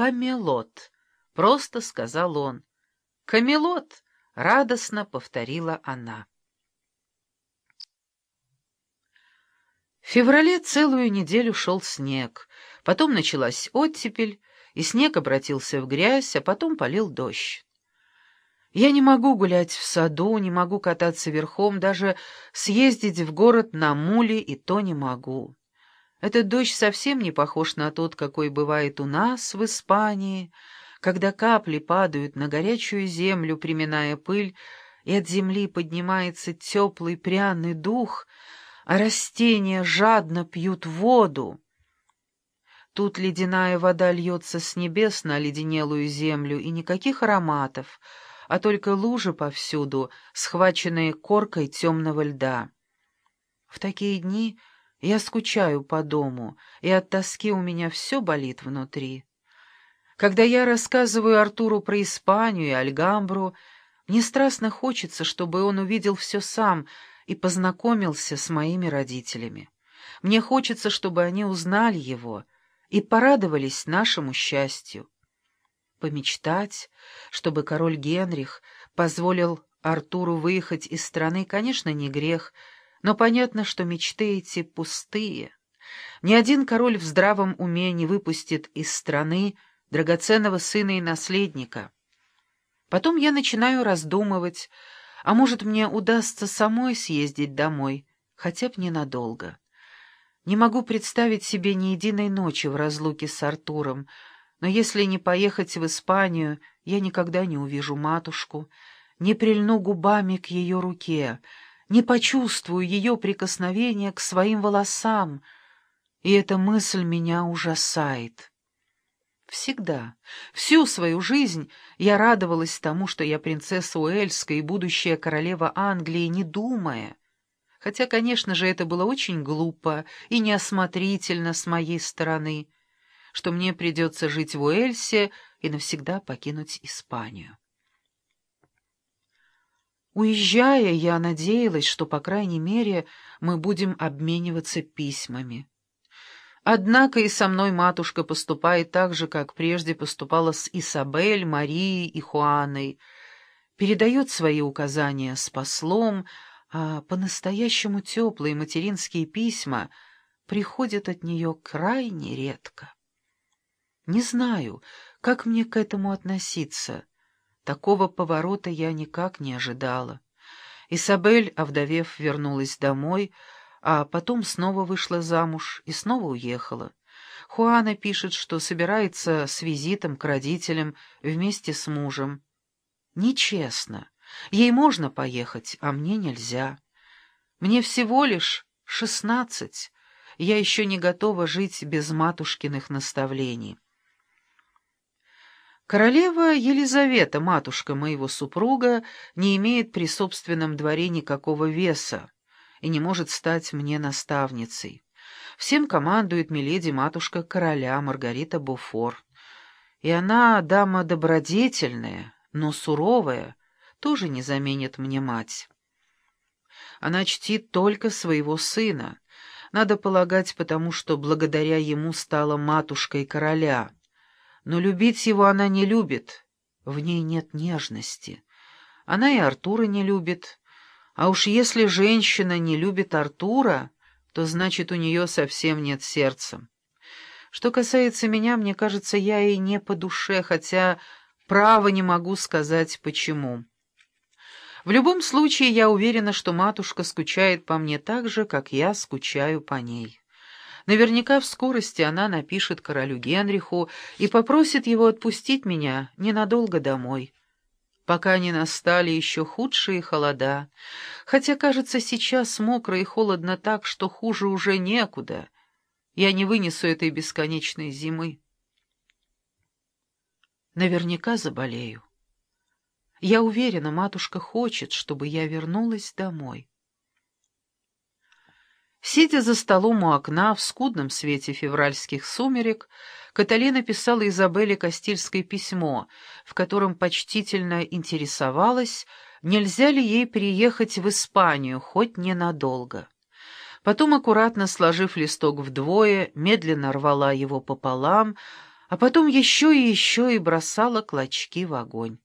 «Камелот», — просто сказал он. «Камелот», — радостно повторила она. В феврале целую неделю шел снег, потом началась оттепель, и снег обратился в грязь, а потом полил дождь. Я не могу гулять в саду, не могу кататься верхом, даже съездить в город на муле и то не могу. Этот дождь совсем не похож на тот, какой бывает у нас, в Испании, когда капли падают на горячую землю, приминая пыль, и от земли поднимается теплый пряный дух, а растения жадно пьют воду. Тут ледяная вода льется с небес на оледенелую землю, и никаких ароматов — а только лужи повсюду, схваченные коркой темного льда. В такие дни я скучаю по дому, и от тоски у меня все болит внутри. Когда я рассказываю Артуру про Испанию и Альгамбру, мне страстно хочется, чтобы он увидел все сам и познакомился с моими родителями. Мне хочется, чтобы они узнали его и порадовались нашему счастью помечтать, чтобы король Генрих позволил Артуру выехать из страны, конечно, не грех, но понятно, что мечты эти пустые. Ни один король в здравом уме не выпустит из страны драгоценного сына и наследника. Потом я начинаю раздумывать, а может, мне удастся самой съездить домой, хотя бы ненадолго. Не могу представить себе ни единой ночи в разлуке с Артуром, но если не поехать в Испанию, я никогда не увижу матушку, не прильну губами к ее руке, не почувствую ее прикосновения к своим волосам, и эта мысль меня ужасает. Всегда, всю свою жизнь я радовалась тому, что я принцесса Уэльская и будущая королева Англии, не думая. Хотя, конечно же, это было очень глупо и неосмотрительно с моей стороны — что мне придется жить в Уэльсе и навсегда покинуть Испанию. Уезжая, я надеялась, что, по крайней мере, мы будем обмениваться письмами. Однако и со мной матушка поступает так же, как прежде поступала с Исабель, Марией и Хуаной, передает свои указания с послом, а по-настоящему теплые материнские письма приходят от нее крайне редко. Не знаю, как мне к этому относиться. Такого поворота я никак не ожидала. Исабель, овдовев, вернулась домой, а потом снова вышла замуж и снова уехала. Хуана пишет, что собирается с визитом к родителям вместе с мужем. Нечестно. Ей можно поехать, а мне нельзя. Мне всего лишь шестнадцать. Я еще не готова жить без матушкиных наставлений. Королева Елизавета, матушка моего супруга, не имеет при собственном дворе никакого веса и не может стать мне наставницей. Всем командует миледи-матушка короля Маргарита Буфор. И она дама добродетельная, но суровая, тоже не заменит мне мать. Она чтит только своего сына, надо полагать, потому что благодаря ему стала матушкой короля — но любить его она не любит, в ней нет нежности. Она и Артура не любит, а уж если женщина не любит Артура, то значит у нее совсем нет сердца. Что касается меня, мне кажется, я ей не по душе, хотя право не могу сказать почему. В любом случае, я уверена, что матушка скучает по мне так же, как я скучаю по ней. Наверняка в скорости она напишет королю Генриху и попросит его отпустить меня ненадолго домой, пока не настали еще худшие холода, хотя, кажется, сейчас мокро и холодно так, что хуже уже некуда. Я не вынесу этой бесконечной зимы. Наверняка заболею. Я уверена, матушка хочет, чтобы я вернулась домой. Сидя за столом у окна в скудном свете февральских сумерек, Каталина писала Изабелле Кастильское письмо, в котором почтительно интересовалась, нельзя ли ей приехать в Испанию, хоть ненадолго. Потом, аккуратно сложив листок вдвое, медленно рвала его пополам, а потом еще и еще и бросала клочки в огонь.